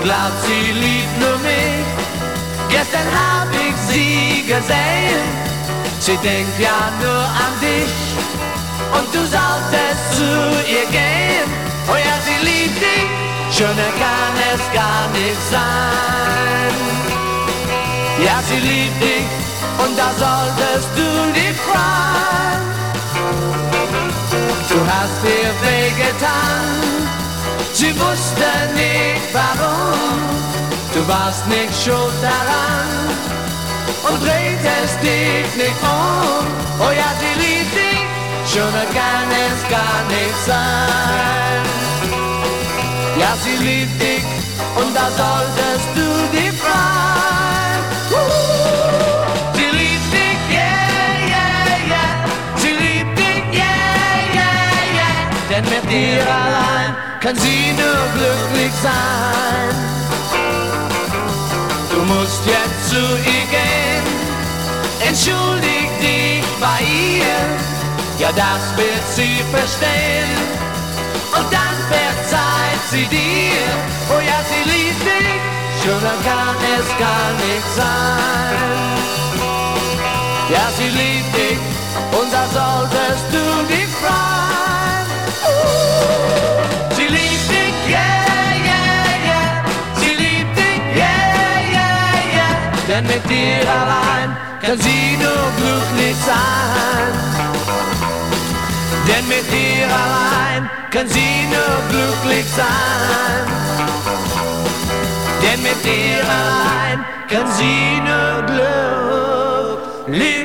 und glaubt, sie liebt nur mich. Gestern hab ich sie gesehen, sie denkt ja nur an dich. Und du solltest zu ihr gehen, oh ja, sie liebt dich, schöner kann es gar nicht sein. Ja, sie liebt dich, und da solltest du dich freuen. Sie wusste nicht warum. Du warst nicht schuld daran und drehtest dich nicht um. Oh ja, sie liebt dich, schöner kann es gar nicht sein. Ja, sie liebt dich und da solltest du dich freuen. Sie liebt kann sie nur glücklich sein. Du musst jetzt zu ihr gehen, entschuldig dich bei ihr, ja das wird sie verstehen. Und dann verzeiht sie dir, oh ja sie liebt dich, schöner kann es gar nicht sein. Ja sie liebt dich und da solltest du Denn mit dir allein kann sie nur glücklich sein. Denn mit dir allein kann sie nur glücklich sein. Denn mit dir allein kann sie nur glücklich